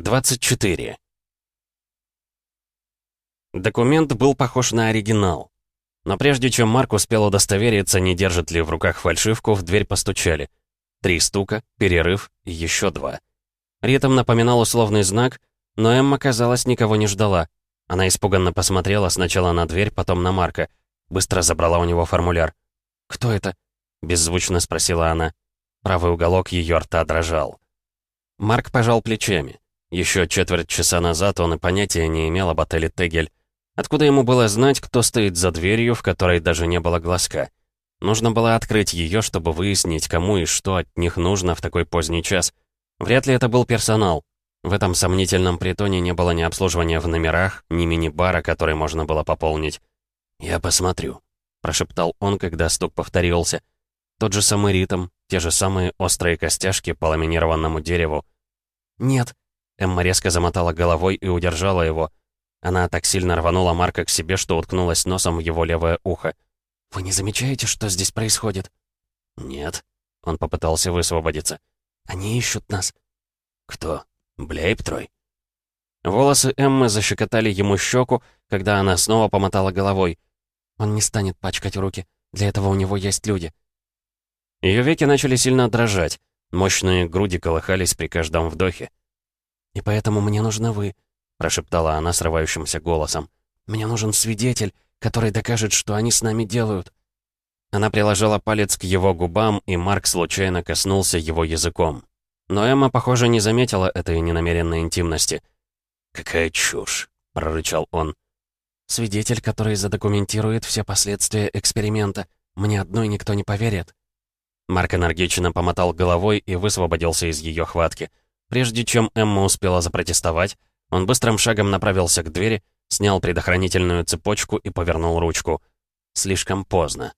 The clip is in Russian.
24. Документ был похож на оригинал. Но прежде чем Марк успел удостовериться, не держит ли в руках фальшивку, в дверь постучали. Три стука, перерыв еще два. Ритм напоминал условный знак, но Эмма, казалось, никого не ждала. Она испуганно посмотрела сначала на дверь, потом на Марка. Быстро забрала у него формуляр. «Кто это?» — беззвучно спросила она. Правый уголок ее рта дрожал. Марк пожал плечами. Еще четверть часа назад он и понятия не имел об отеле «Тегель». Откуда ему было знать, кто стоит за дверью, в которой даже не было глазка? Нужно было открыть ее, чтобы выяснить, кому и что от них нужно в такой поздний час. Вряд ли это был персонал. В этом сомнительном притоне не было ни обслуживания в номерах, ни мини-бара, который можно было пополнить. «Я посмотрю», — прошептал он, когда стук повторился. Тот же самый ритм, те же самые острые костяшки по ламинированному дереву. «Нет», — Эмма резко замотала головой и удержала его. Она так сильно рванула Марка к себе, что уткнулась носом в его левое ухо. «Вы не замечаете, что здесь происходит?» «Нет», — он попытался высвободиться. «Они ищут нас». «Кто? Блейбтрой?» Волосы Эммы защекотали ему щеку, когда она снова помотала головой. «Он не станет пачкать руки. Для этого у него есть люди». Ее веки начали сильно дрожать. Мощные груди колыхались при каждом вдохе. «И поэтому мне нужны вы», — прошептала она срывающимся голосом. «Мне нужен свидетель, который докажет, что они с нами делают». Она приложила палец к его губам, и Марк случайно коснулся его языком. Но Эмма, похоже, не заметила этой ненамеренной интимности. «Какая чушь!» — прорычал он. «Свидетель, который задокументирует все последствия эксперимента. Мне одной никто не поверит». Марк энергично помотал головой и высвободился из ее хватки. Прежде чем Эмма успела запротестовать, он быстрым шагом направился к двери, снял предохранительную цепочку и повернул ручку. Слишком поздно.